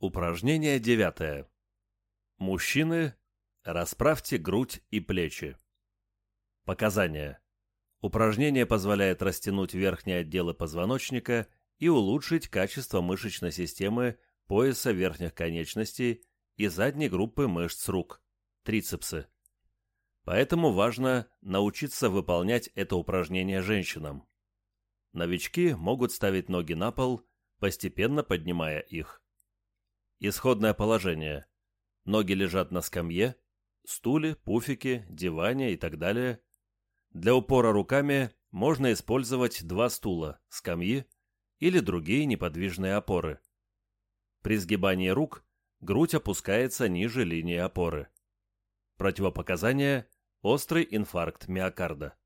Упражнение девятое. Мужчины, расправьте грудь и плечи. Показания. Упражнение позволяет растянуть верхние отделы позвоночника и улучшить качество мышечной системы пояса верхних конечностей и задней группы мышц рук, трицепсы. Поэтому важно научиться выполнять это упражнение женщинам. Новички могут ставить ноги на пол, постепенно поднимая их. Исходное положение. Ноги лежат на скамье, стуле, пуфике, диване и так далее. Для упора руками можно использовать два стула, скамьи или другие неподвижные опоры. При сгибании рук грудь опускается ниже линии опоры. Противопоказания – острый инфаркт миокарда.